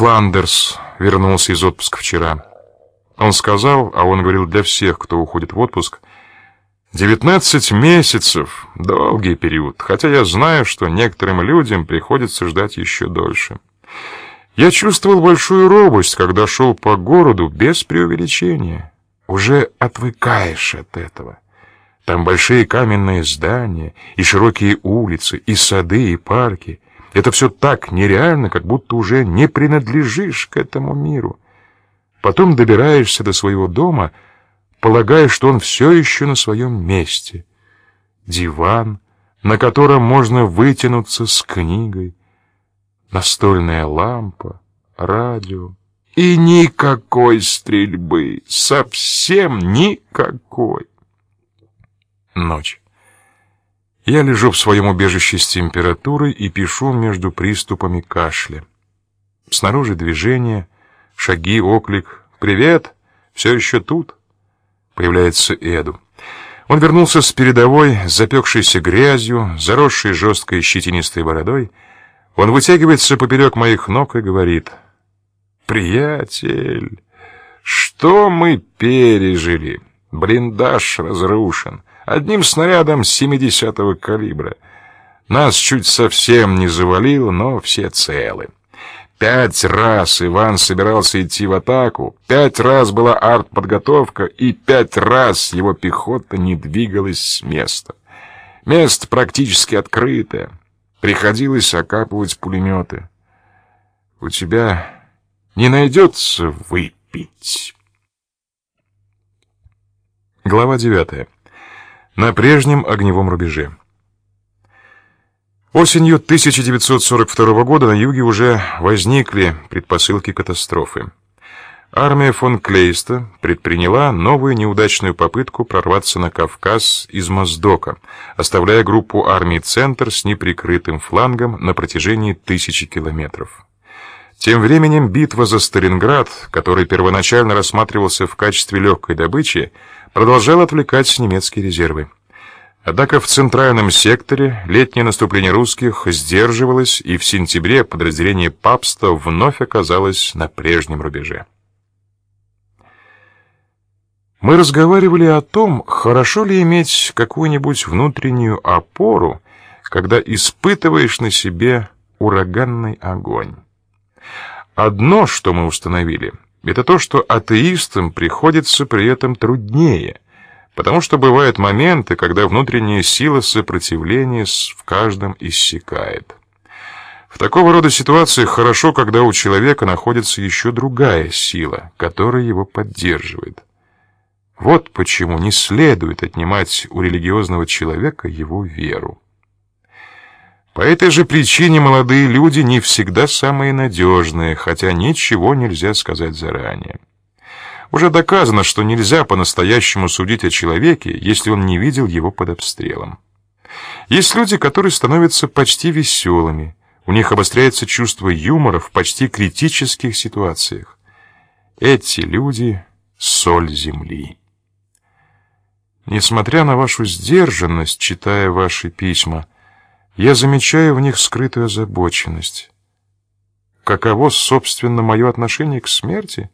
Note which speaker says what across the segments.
Speaker 1: Фландерс вернулся из отпуска вчера. Он сказал, а он говорил для всех, кто уходит в отпуск, девятнадцать месяцев — долгий период, хотя я знаю, что некоторым людям приходится ждать еще дольше. Я чувствовал большую робость, когда шел по городу без преувеличения. Уже отвыкаешь от этого. Там большие каменные здания, и широкие улицы, и сады, и парки. Это все так нереально, как будто уже не принадлежишь к этому миру. Потом добираешься до своего дома, полагая, что он все еще на своем месте. Диван, на котором можно вытянуться с книгой, настольная лампа, радио. И никакой стрельбы, совсем никакой. Ночь. Я лежу в своем убежище с температурой и пишу между приступами кашля. Снаружи движение, шаги, оклик. «Привет! Все еще тут?» Появляется Эду. Он вернулся с передовой, запекшейся грязью, заросшей жесткой щетинистой бородой. Он вытягивается поперек моих ног и говорит, «Приятель, что мы пережили? Блиндаж разрушен, одним снарядом 70-го калибра. Нас чуть совсем не завалило, но все целы. Пять раз Иван собирался идти в атаку, пять раз была артподготовка, и пять раз его пехота не двигалась с места. Место практически открытое. Приходилось окапывать пулеметы. У тебя не найдется выпить. Глава девятая. На прежнем огневом рубеже. Осенью 1942 года на юге уже возникли предпосылки катастрофы. Армия фон Клейста предприняла новую неудачную попытку прорваться на Кавказ из Моздока, оставляя группу армий «Центр» с неприкрытым флангом на протяжении тысячи километров. Тем временем битва за Сталинград, который первоначально рассматривался в качестве легкой добычи, продолжала отвлекать немецкие резервы. Однако в центральном секторе летнее наступление русских сдерживалось, и в сентябре подразделение Папста вновь оказалось на прежнем рубеже. Мы разговаривали о том, хорошо ли иметь какую-нибудь внутреннюю опору, когда испытываешь на себе ураганный огонь. Одно, что мы установили, это то, что атеистам приходится при этом труднее, потому что бывают моменты, когда внутренняя сила сопротивления в каждом иссякает. В такого рода ситуациях хорошо, когда у человека находится еще другая сила, которая его поддерживает. Вот почему не следует отнимать у религиозного человека его веру. По этой же причине молодые люди не всегда самые надежные, хотя ничего нельзя сказать заранее. Уже доказано, что нельзя по-настоящему судить о человеке, если он не видел его под обстрелом. Есть люди, которые становятся почти веселыми, у них обостряется чувство юмора в почти критических ситуациях. Эти люди — соль земли. Несмотря на вашу сдержанность, читая ваши письма, я замечаю в них скрытую озабоченность. Каково, собственно, мое отношение к смерти?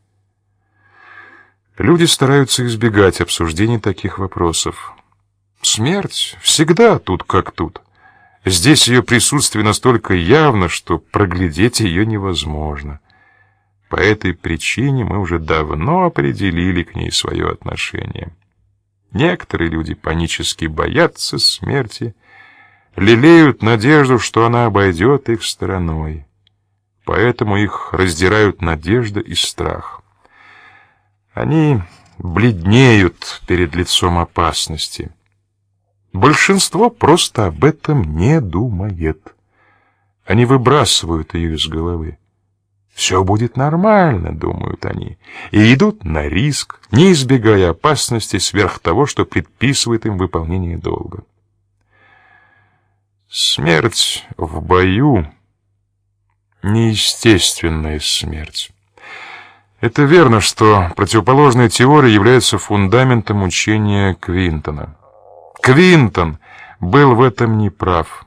Speaker 1: Люди стараются избегать обсуждений таких вопросов. Смерть всегда тут как тут. Здесь ее присутствие настолько явно, что проглядеть ее невозможно. По этой причине мы уже давно определили к ней свое отношение. Некоторые люди панически боятся смерти, лелеют надежду, что она обойдет их стороной. Поэтому их раздирают надежда и страх. Они бледнеют перед лицом опасности. Большинство просто об этом не думает. Они выбрасывают ее из головы. Все будет нормально, думают они, и идут на риск, не избегая опасности сверх того, что предписывает им выполнение долга. Смерть в бою — неестественная смерть. Это верно, что противоположная теория является фундаментом учения Квинтона. Квинтон был в этом неправ.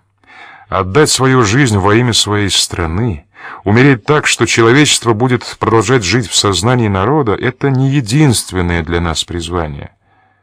Speaker 1: Отдать свою жизнь во имя своей страны — Умереть так, что человечество будет продолжать жить в сознании народа, это не единственное для нас призвание.